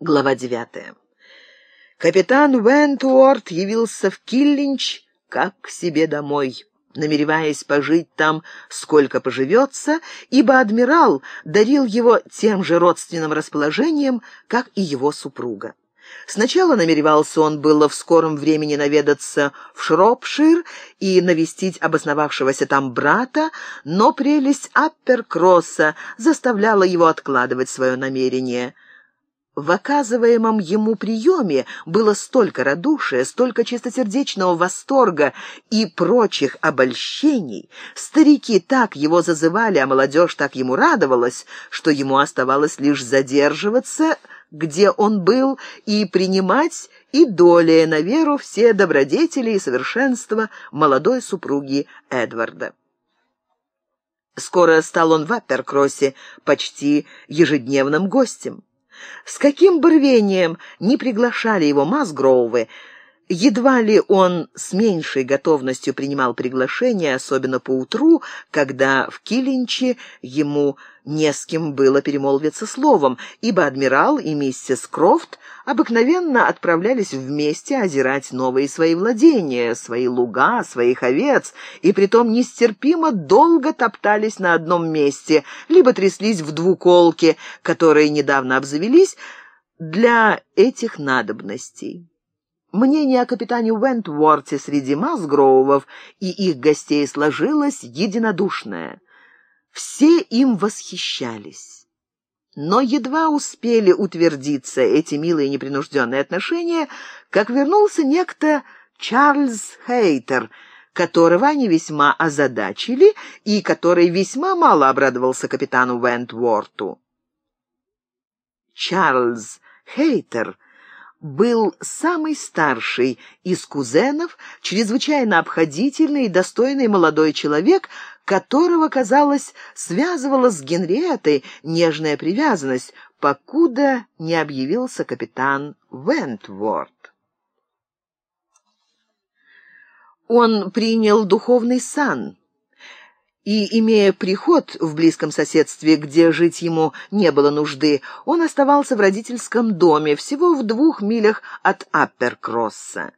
Глава девятая. Капитан Вентуорт явился в Киллинч как к себе домой, намереваясь пожить там сколько поживется, ибо адмирал дарил его тем же родственным расположением, как и его супруга. Сначала намеревался он было в скором времени наведаться в Шропшир и навестить обосновавшегося там брата, но прелесть Апперкросса заставляла его откладывать свое намерение. В оказываемом ему приеме было столько радушия, столько чистосердечного восторга и прочих обольщений. Старики так его зазывали, а молодежь так ему радовалась, что ему оставалось лишь задерживаться где он был, и принимать и долее на веру все добродетели и совершенства молодой супруги Эдварда. Скоро стал он в Апперкроссе почти ежедневным гостем. С каким бы рвением не приглашали его Масгроувы, Едва ли он с меньшей готовностью принимал приглашение, особенно по утру, когда в Килинче ему не с кем было перемолвиться словом, ибо адмирал и миссис Крофт обыкновенно отправлялись вместе озирать новые свои владения, свои луга, своих овец, и притом нестерпимо долго топтались на одном месте, либо тряслись в двуколке, которые недавно обзавелись для этих надобностей. Мнение о капитане Уэнтворте среди Масгроувов и их гостей сложилось единодушное. Все им восхищались. Но едва успели утвердиться эти милые непринужденные отношения, как вернулся некто Чарльз Хейтер, которого они весьма озадачили и который весьма мало обрадовался капитану Вентворту. Чарльз Хейтер был самый старший из кузенов, чрезвычайно обходительный и достойный молодой человек, которого, казалось, связывала с Генриетой нежная привязанность, покуда не объявился капитан Вентворд. Он принял духовный сан, и, имея приход в близком соседстве, где жить ему не было нужды, он оставался в родительском доме, всего в двух милях от Апперкросса.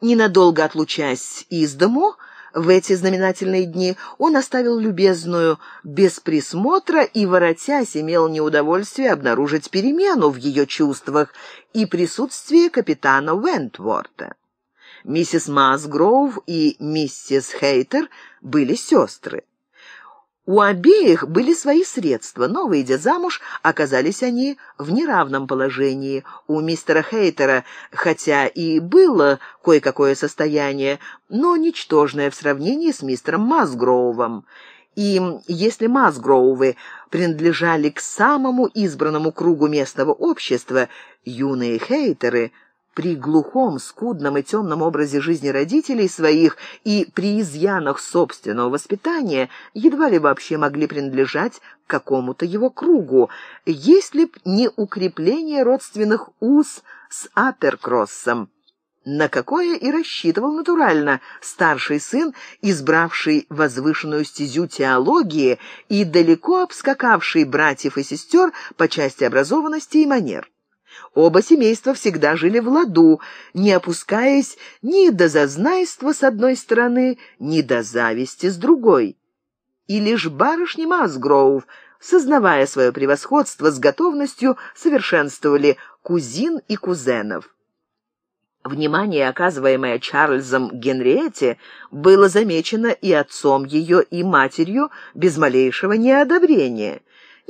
Ненадолго отлучаясь из дому, в эти знаменательные дни он оставил любезную без присмотра и, воротясь, имел неудовольствие обнаружить перемену в ее чувствах и присутствие капитана Вентворта. Миссис Масгроув и миссис Хейтер были сестры. У обеих были свои средства, но, выйдя замуж, оказались они в неравном положении. У мистера Хейтера, хотя и было кое-какое состояние, но ничтожное в сравнении с мистером Масгроувом. И если Масгроувы принадлежали к самому избранному кругу местного общества, юные Хейтеры — при глухом, скудном и темном образе жизни родителей своих и при изъянах собственного воспитания едва ли вообще могли принадлежать какому-то его кругу, если б не укрепление родственных уз с Аперкроссом, на какое и рассчитывал натурально старший сын, избравший возвышенную стезю теологии и далеко обскакавший братьев и сестер по части образованности и манер. Оба семейства всегда жили в ладу, не опускаясь ни до зазнайства с одной стороны, ни до зависти с другой. И лишь барышни Масгроув, сознавая свое превосходство, с готовностью совершенствовали кузин и кузенов. Внимание, оказываемое Чарльзом Генриете, было замечено и отцом ее, и матерью без малейшего неодобрения.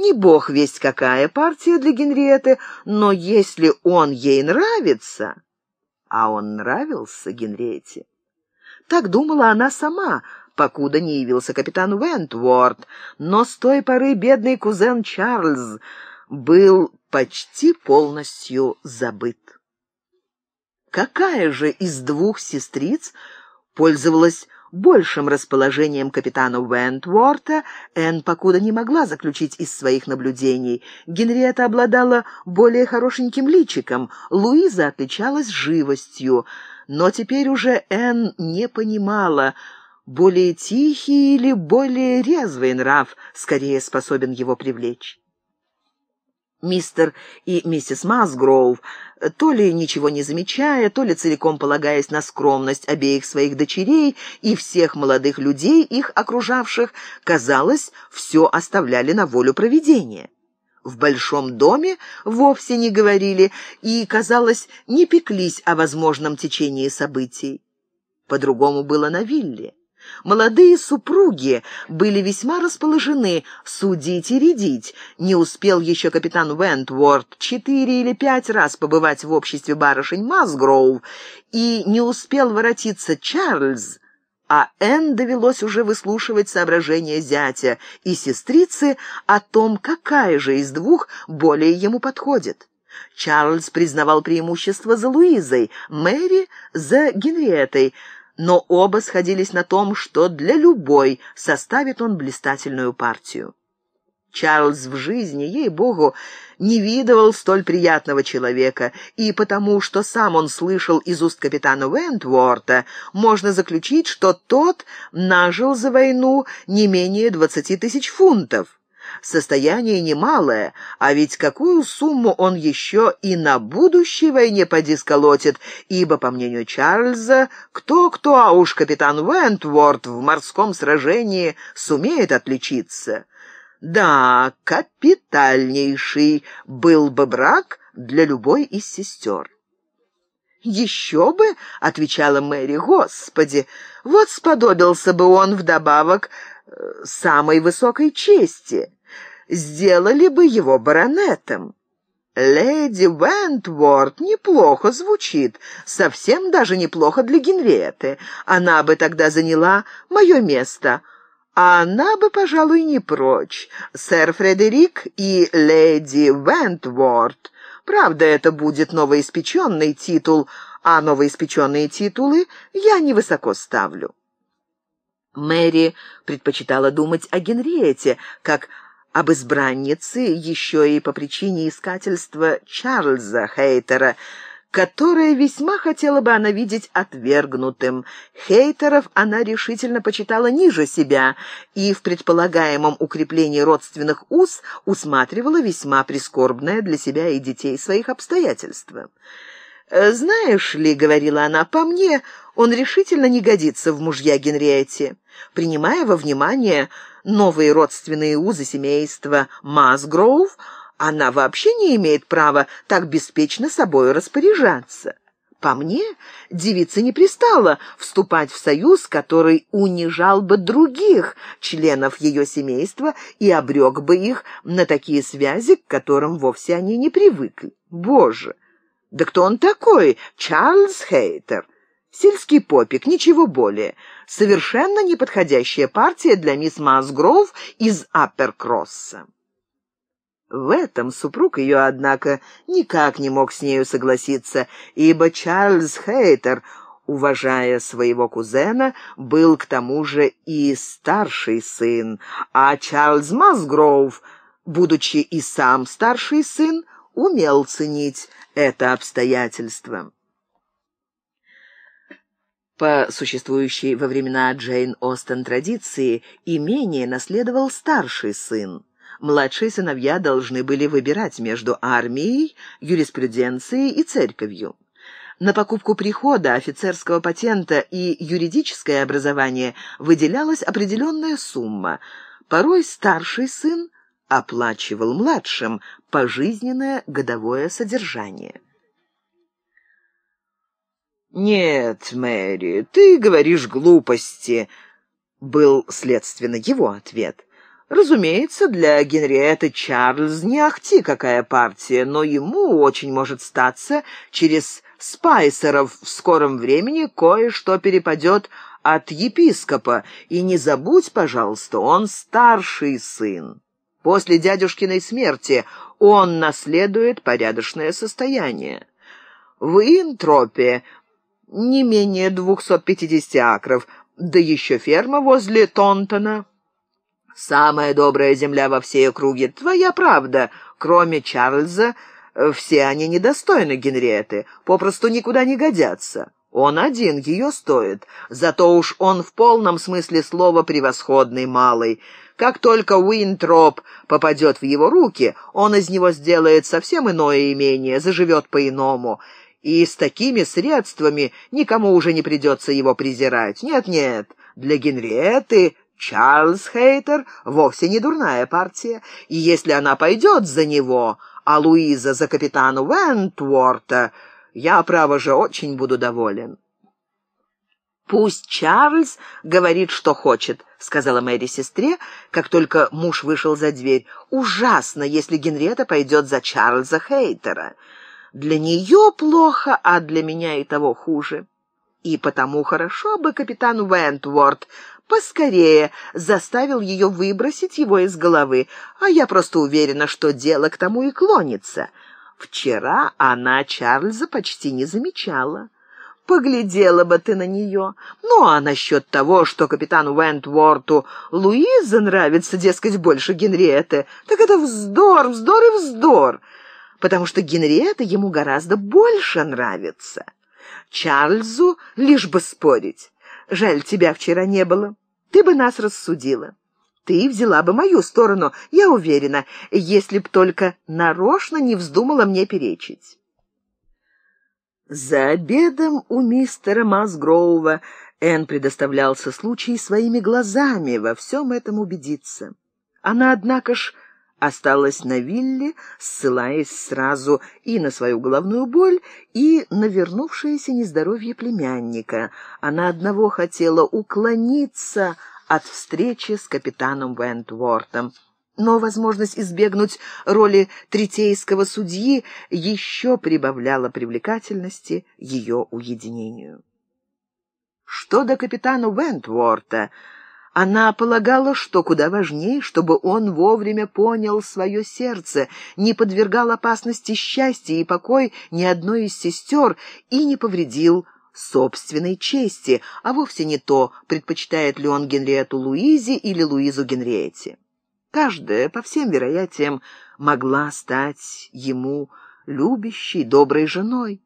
Не бог весть какая партия для Генриеты, но если он ей нравится... А он нравился Генриете. Так думала она сама, покуда не явился капитан Вентворд, но с той поры бедный кузен Чарльз был почти полностью забыт. Какая же из двух сестриц пользовалась большим расположением капитана Вентворта Энн покуда не могла заключить из своих наблюдений. Генриетта обладала более хорошеньким личиком, Луиза отличалась живостью, но теперь уже Энн не понимала, более тихий или более резвый нрав скорее способен его привлечь. Мистер и миссис Масгроув, то ли ничего не замечая, то ли целиком полагаясь на скромность обеих своих дочерей и всех молодых людей, их окружавших, казалось, все оставляли на волю провидения. В большом доме вовсе не говорили и, казалось, не пеклись о возможном течении событий. По-другому было на вилле. Молодые супруги были весьма расположены судить и рядить. Не успел еще капитан Вентворд четыре или пять раз побывать в обществе барышень Масгроув, и не успел воротиться Чарльз, а Энн довелось уже выслушивать соображения зятя и сестрицы о том, какая же из двух более ему подходит. Чарльз признавал преимущество за Луизой, Мэри — за Генриетой, но оба сходились на том, что для любой составит он блистательную партию. Чарльз в жизни, ей-богу, не видывал столь приятного человека, и потому, что сам он слышал из уст капитана Вентворта, можно заключить, что тот нажил за войну не менее двадцати тысяч фунтов. Состояние немалое, а ведь какую сумму он еще и на будущей войне поди сколотит, ибо, по мнению Чарльза, кто-кто, а уж капитан Вентворд в морском сражении сумеет отличиться. Да, капитальнейший был бы брак для любой из сестер. «Еще бы!» — отвечала Мэри. «Господи! Вот сподобился бы он вдобавок э, самой высокой чести сделали бы его баронетом. «Леди Вентворд неплохо звучит, совсем даже неплохо для Генриеты. Она бы тогда заняла мое место, а она бы, пожалуй, не прочь. Сэр Фредерик и леди Вентворд. Правда, это будет новоиспеченный титул, а новоиспеченные титулы я невысоко ставлю». Мэри предпочитала думать о Генриете, как об избраннице еще и по причине искательства Чарльза Хейтера, которое весьма хотела бы она видеть отвергнутым. Хейтеров она решительно почитала ниже себя и в предполагаемом укреплении родственных уз усматривала весьма прискорбное для себя и детей своих обстоятельства. «Э, «Знаешь ли, — говорила она, — по мне он решительно не годится в мужья Генриетте, принимая во внимание новые родственные узы семейства Масгроув, она вообще не имеет права так беспечно собой распоряжаться. По мне, девица не пристала вступать в союз, который унижал бы других членов ее семейства и обрек бы их на такие связи, к которым вовсе они не привыкли. Боже! Да кто он такой? Чарльз Хейтер. Сельский попик, ничего более. Совершенно неподходящая партия для мисс Масгров из Апперкросса. В этом супруг ее, однако, никак не мог с нею согласиться, ибо Чарльз Хейтер, уважая своего кузена, был к тому же и старший сын, а Чарльз Масгроув, будучи и сам старший сын, умел ценить это обстоятельство. По существующей во времена Джейн Остен традиции, имение наследовал старший сын. Младшие сыновья должны были выбирать между армией, юриспруденцией и церковью. На покупку прихода, офицерского патента и юридическое образование выделялась определенная сумма. Порой старший сын оплачивал младшим пожизненное годовое содержание. «Нет, Мэри, ты говоришь глупости», — был, следственно, его ответ. Разумеется, для Генриетты Чарльз не ахти какая партия, но ему очень может статься через спайсеров в скором времени кое-что перепадет от епископа. И не забудь, пожалуйста, он старший сын. После дядюшкиной смерти он наследует порядочное состояние. В Интропе не менее 250 акров, да еще ферма возле Тонтона. Самая добрая земля во всей округе. Твоя правда. Кроме Чарльза, все они недостойны Генриеты, попросту никуда не годятся. Он один ее стоит, зато уж он в полном смысле слова превосходный малый. Как только Уинтроп попадет в его руки, он из него сделает совсем иное имение, заживет по-иному. И с такими средствами никому уже не придется его презирать. Нет-нет, для Генриетты Чарльз Хейтер вовсе не дурная партия, и если она пойдет за него, а Луиза за капитану Вентворта, я, право же, очень буду доволен. «Пусть Чарльз говорит, что хочет», — сказала Мэри сестре, как только муж вышел за дверь. «Ужасно, если Генриетта пойдет за Чарльза Хейтера. Для нее плохо, а для меня и того хуже. И потому хорошо бы капитан Вентворд поскорее заставил ее выбросить его из головы, а я просто уверена, что дело к тому и клонится. Вчера она Чарльза почти не замечала. Поглядела бы ты на нее. Ну, а насчет того, что капитану Вентворту Луиза нравится, дескать, больше Генриетты, так это вздор, вздор и вздор, потому что Генриетта ему гораздо больше нравится. Чарльзу лишь бы спорить. Жаль, тебя вчера не было. Ты бы нас рассудила. Ты взяла бы мою сторону, я уверена, если б только нарочно не вздумала мне перечить. За обедом у мистера Масгроува Энн предоставлялся случай своими глазами во всем этом убедиться. Она, однако ж, осталась на вилле, ссылаясь сразу и на свою головную боль, и на вернувшееся нездоровье племянника. Она одного хотела уклониться от встречи с капитаном Вентвортом. Но возможность избегнуть роли третейского судьи еще прибавляла привлекательности ее уединению. Что до капитана Вентворта, она полагала, что куда важнее, чтобы он вовремя понял свое сердце, не подвергал опасности счастья и покой ни одной из сестер и не повредил собственной чести, а вовсе не то, предпочитает ли он Генриету Луизе или Луизу Генриете. Каждая, по всем вероятиям, могла стать ему любящей, доброй женой.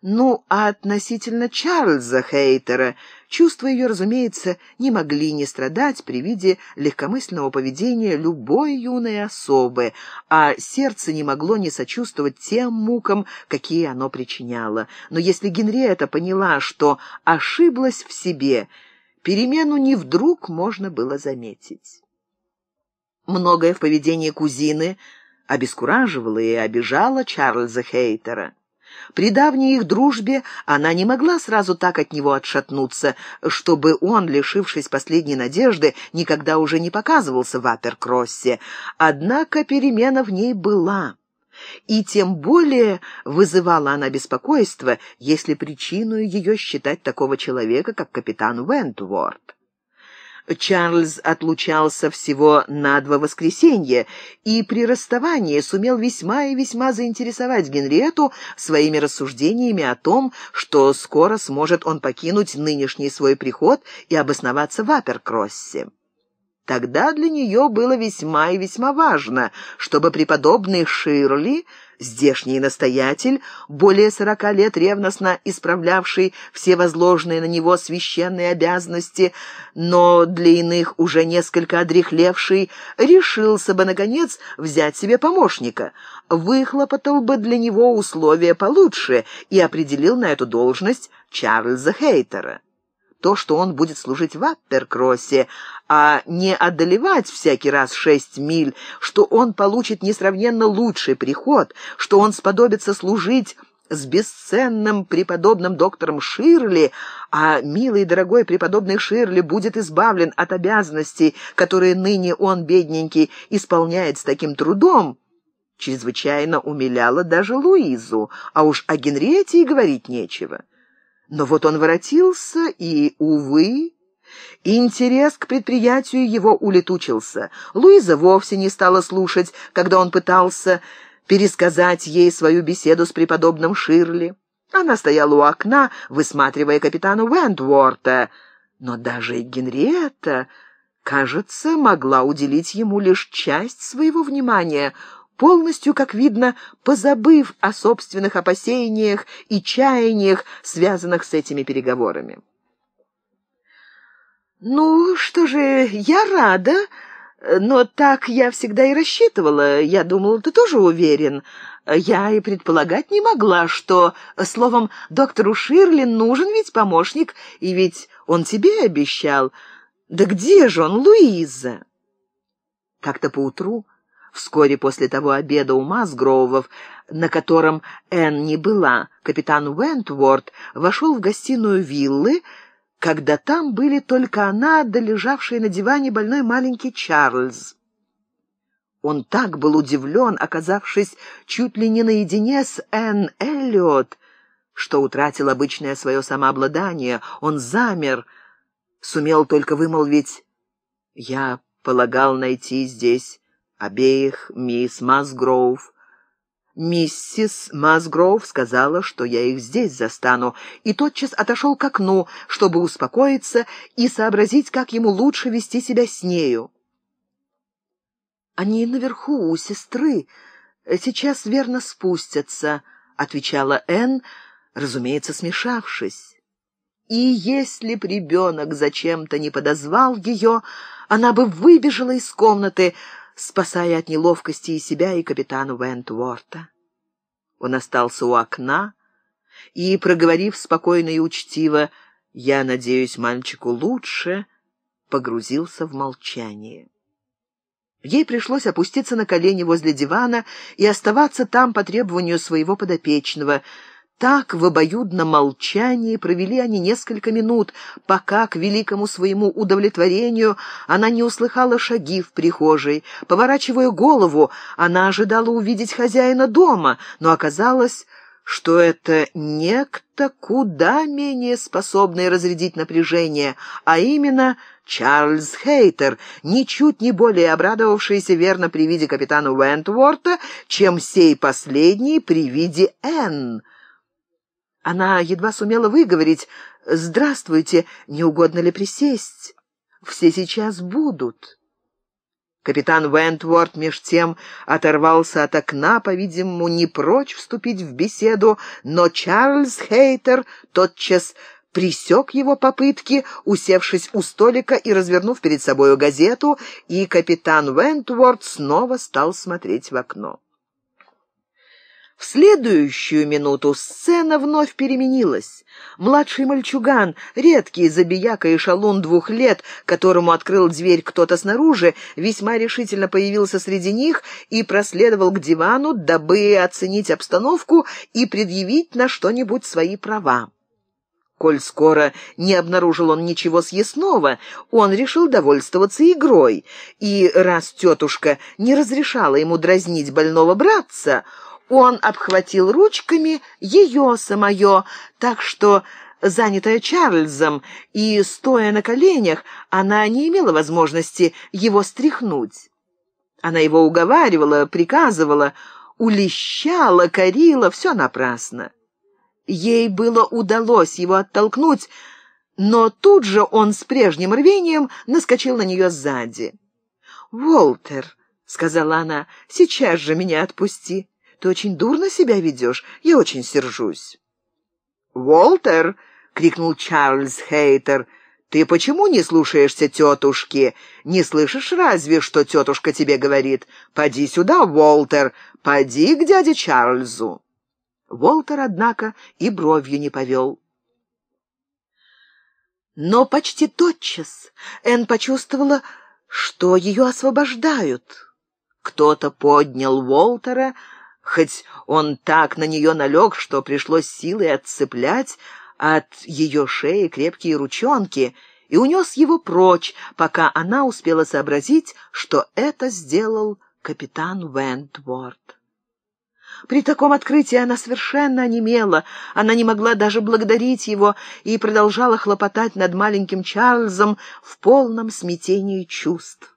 Ну, а относительно Чарльза Хейтера, чувства ее, разумеется, не могли не страдать при виде легкомысленного поведения любой юной особы, а сердце не могло не сочувствовать тем мукам, какие оно причиняло. Но если Генриетта поняла, что ошиблась в себе, перемену не вдруг можно было заметить. Многое в поведении кузины обескураживало и обижало Чарльза Хейтера. При давней их дружбе она не могла сразу так от него отшатнуться, чтобы он, лишившись последней надежды, никогда уже не показывался в Аперкроссе. Однако перемена в ней была. И тем более вызывала она беспокойство, если причину ее считать такого человека, как капитан Вентворд. Чарльз отлучался всего на два воскресенья и при расставании сумел весьма и весьма заинтересовать Генриету своими рассуждениями о том, что скоро сможет он покинуть нынешний свой приход и обосноваться в Аперкроссе. Тогда для нее было весьма и весьма важно, чтобы преподобный Ширли Здешний настоятель, более сорока лет ревностно исправлявший все возложенные на него священные обязанности, но для иных уже несколько одрехлевший, решился бы, наконец, взять себе помощника, выхлопотал бы для него условия получше и определил на эту должность Чарльза Хейтера то, что он будет служить в Апперкроссе, а не одолевать всякий раз шесть миль, что он получит несравненно лучший приход, что он сподобится служить с бесценным преподобным доктором Ширли, а милый и дорогой преподобный Ширли будет избавлен от обязанностей, которые ныне он, бедненький, исполняет с таким трудом, чрезвычайно умиляла даже Луизу, а уж о Генриете и говорить нечего. Но вот он воротился, и, увы, интерес к предприятию его улетучился. Луиза вовсе не стала слушать, когда он пытался пересказать ей свою беседу с преподобным Ширли. Она стояла у окна, высматривая капитану Вентворта, но даже и Генриетта, кажется, могла уделить ему лишь часть своего внимания — полностью, как видно, позабыв о собственных опасениях и чаяниях, связанных с этими переговорами. «Ну, что же, я рада, Но так я всегда и рассчитывала. Я думала, ты тоже уверен. Я и предполагать не могла, что, словом, доктору Ширли нужен ведь помощник, и ведь он тебе обещал. Да где же он, Луиза?» Как-то поутру, вскоре после того обеда у Масгроувов, на котором Энн не была, капитан Уэнтворд вошел в гостиную виллы, когда там были только она, да лежавший на диване больной маленький Чарльз. Он так был удивлен, оказавшись чуть ли не наедине с Энн Эллиот, что утратил обычное свое самообладание. Он замер, сумел только вымолвить «Я полагал найти здесь обеих мисс Масгроув». Миссис Масгроув сказала, что я их здесь застану, и тотчас отошел к окну, чтобы успокоиться и сообразить, как ему лучше вести себя с нею. «Они наверху, у сестры. Сейчас верно спустятся», — отвечала Энн, разумеется, смешавшись. И если б ребенок зачем-то не подозвал ее, она бы выбежала из комнаты, спасая от неловкости и себя, и капитана Вентворта. Он остался у окна и, проговорив спокойно и учтиво, «Я надеюсь, мальчику лучше», погрузился в молчание. Ей пришлось опуститься на колени возле дивана и оставаться там по требованию своего подопечного. Так в обоюдном молчании провели они несколько минут, пока, к великому своему удовлетворению, она не услыхала шаги в прихожей. Поворачивая голову, она ожидала увидеть хозяина дома, но оказалось, что это некто куда менее способный разрядить напряжение, а именно Чарльз Хейтер, ничуть не более обрадовавшийся верно при виде капитана Уэнтворта, чем сей последний при виде Энн. Она едва сумела выговорить «Здравствуйте, не угодно ли присесть? Все сейчас будут». Капитан Вентворд меж тем оторвался от окна, по-видимому, не прочь вступить в беседу, но Чарльз Хейтер тотчас присек его попытки, усевшись у столика и развернув перед собою газету, и капитан Вентворд снова стал смотреть в окно. В следующую минуту сцена вновь переменилась. Младший мальчуган, редкий забияка и шалун двух лет, которому открыл дверь кто-то снаружи, весьма решительно появился среди них и проследовал к дивану, дабы оценить обстановку и предъявить на что-нибудь свои права. Коль скоро не обнаружил он ничего съестного, он решил довольствоваться игрой, и раз тетушка не разрешала ему дразнить больного братца, он обхватил ручками ее самое, так что, занятая Чарльзом и стоя на коленях, она не имела возможности его стряхнуть. Она его уговаривала, приказывала, улещала, корила, все напрасно. Ей было удалось его оттолкнуть, но тут же он с прежним рвением наскочил на нее сзади. «Волтер», — сказала она, — «сейчас же меня отпусти». Ты очень дурно себя ведешь. Я очень сержусь». «Уолтер!» — крикнул Чарльз Хейтер. «Ты почему не слушаешься тетушки? Не слышишь разве, что тетушка тебе говорит? Поди сюда, Уолтер, поди к дяде Чарльзу». Уолтер, однако, и бровью не повел. Но почти тотчас Энн почувствовала, что ее освобождают. Кто-то поднял Уолтера, хоть он так на нее налег, что пришлось силой отцеплять от ее шеи крепкие ручонки, и унес его прочь, пока она успела сообразить, что это сделал капитан Вентворд. При таком открытии она совершенно онемела, она не могла даже благодарить его и продолжала хлопотать над маленьким Чарльзом в полном смятении чувств.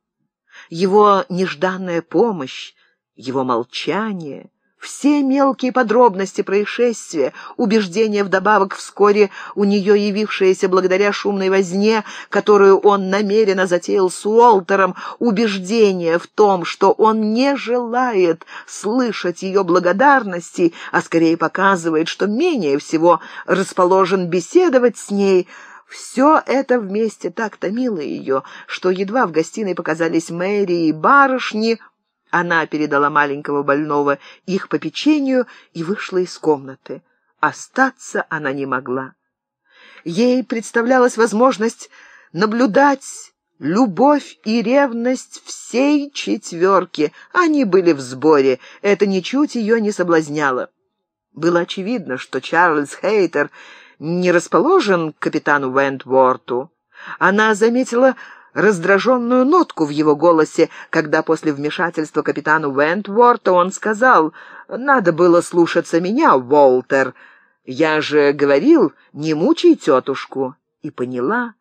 Его нежданная помощь, его молчание — все мелкие подробности происшествия, убеждения вдобавок вскоре у нее явившиеся благодаря шумной возне, которую он намеренно затеял с Уолтером, убеждение в том, что он не желает слышать ее благодарности, а скорее показывает, что менее всего расположен беседовать с ней, Все это вместе так томило ее, что едва в гостиной показались Мэри и барышни, она передала маленького больного их попечению и вышла из комнаты. Остаться она не могла. Ей представлялась возможность наблюдать любовь и ревность всей четверки. Они были в сборе, это ничуть ее не соблазняло. Было очевидно, что Чарльз Хейтер не расположен к капитану Вентворту. Она заметила раздраженную нотку в его голосе, когда после вмешательства капитану Вентворта он сказал «Надо было слушаться меня, Волтер. Я же говорил, не мучай тетушку». И поняла,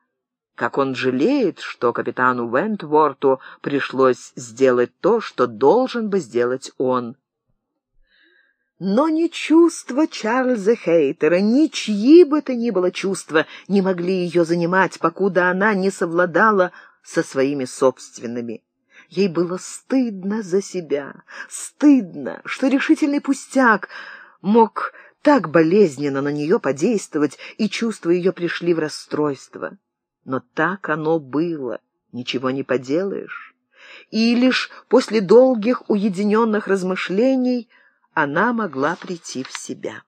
как он жалеет, что капитану Вентворту пришлось сделать то, что должен бы сделать он. Но ни чувства Чарльза Хейтера, ни чьи бы то ни было чувства не могли ее занимать, покуда она не совладала со своими собственными. Ей было стыдно за себя, стыдно, что решительный пустяк мог так болезненно на нее подействовать, и чувства ее пришли в расстройство. Но так оно было, ничего не поделаешь. И лишь после долгих уединенных размышлений она могла прийти в себя.